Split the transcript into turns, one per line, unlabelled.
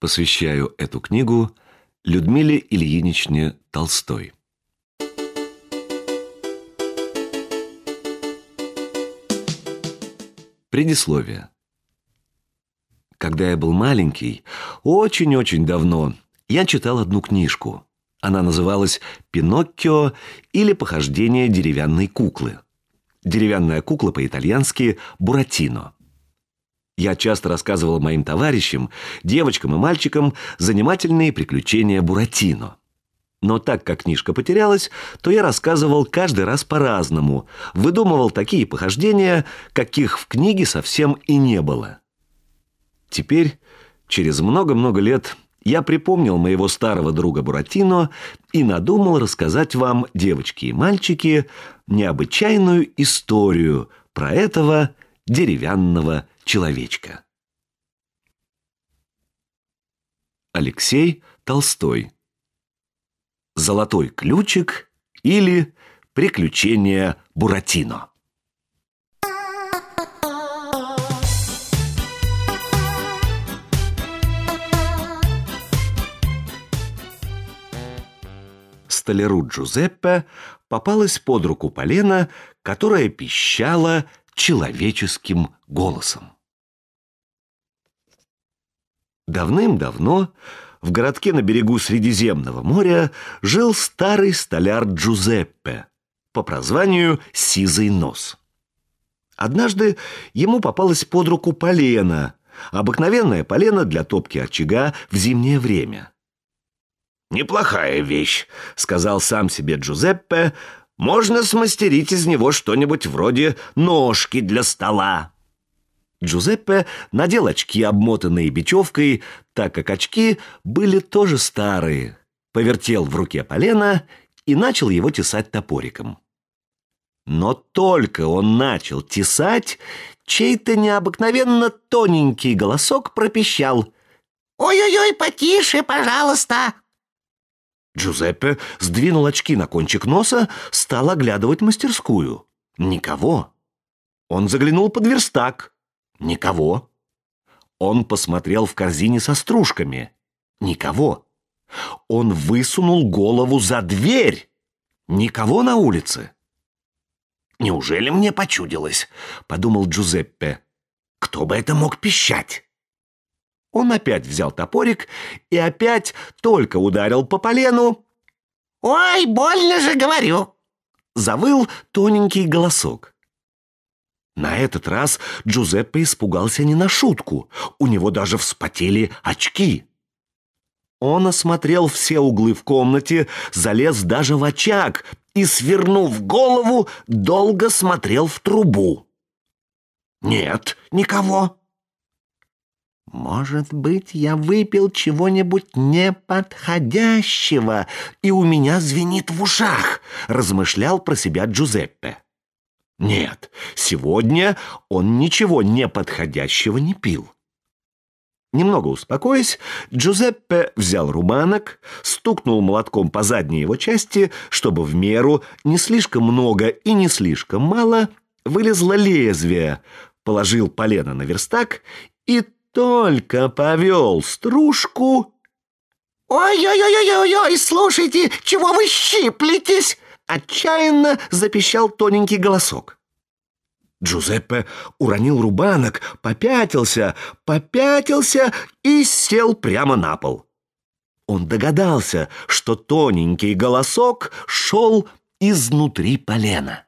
Посвящаю эту книгу Людмиле Ильиничне Толстой. Предисловие. Когда я был маленький, очень-очень давно, я читал одну книжку. Она называлась «Пиноккио» или «Похождение деревянной куклы». Деревянная кукла по-итальянски «Буратино». Я часто рассказывал моим товарищам, девочкам и мальчикам, занимательные приключения Буратино. Но так как книжка потерялась, то я рассказывал каждый раз по-разному, выдумывал такие похождения, каких в книге совсем и не было. Теперь, через много-много лет, я припомнил моего старого друга Буратино и надумал рассказать вам, девочки и мальчики, необычайную историю про этого деревянного человечка. Алексей Толстой «Золотой ключик» или «Приключения Буратино». Столяру Джузеппе попалась под руку полена, которая пищала человеческим голосом. Давным-давно в городке на берегу Средиземного моря жил старый столяр Джузеппе, по прозванию «Сизый нос». Однажды ему попалась под руку полено, обыкновенное полено для топки очага в зимнее время. «Неплохая вещь», — сказал сам себе Джузеппе, — «можно смастерить из него что-нибудь вроде ножки для стола». Джузеппе надел очки, обмотанные бечевкой, так как очки были тоже старые, повертел в руке полено и начал его тесать топориком. Но только он начал тесать, чей-то необыкновенно тоненький голосок пропищал. «Ой-ой-ой, потише, пожалуйста!» Джузеппе сдвинул очки на кончик носа, стал оглядывать мастерскую. Никого. Он заглянул под верстак. Никого. Он посмотрел в корзине со стружками. Никого. Он высунул голову за дверь. Никого на улице. «Неужели мне почудилось?» — подумал Джузеппе. «Кто бы это мог пищать?» Он опять взял топорик и опять только ударил по полену. «Ой, больно же, говорю!» — завыл тоненький голосок. На этот раз Джузеппе испугался не на шутку. У него даже вспотели очки. Он осмотрел все углы в комнате, залез даже в очаг и, свернув голову, долго смотрел в трубу. Нет, никого. «Может быть, я выпил чего-нибудь неподходящего, и у меня звенит в ушах», — размышлял про себя Джузеппе. Нет, сегодня он ничего неподходящего не пил. Немного успокоясь, Джузеппе взял руманок, стукнул молотком по задней его части, чтобы в меру не слишком много и не слишком мало вылезло лезвие, положил полено на верстак и только повел стружку... «Ой-ой-ой-ой-ой, слушайте, чего вы щиплетесь?» Отчаянно запищал тоненький голосок. Джузеппе уронил рубанок, попятился, попятился и сел прямо на пол. Он догадался, что тоненький голосок шел изнутри полена.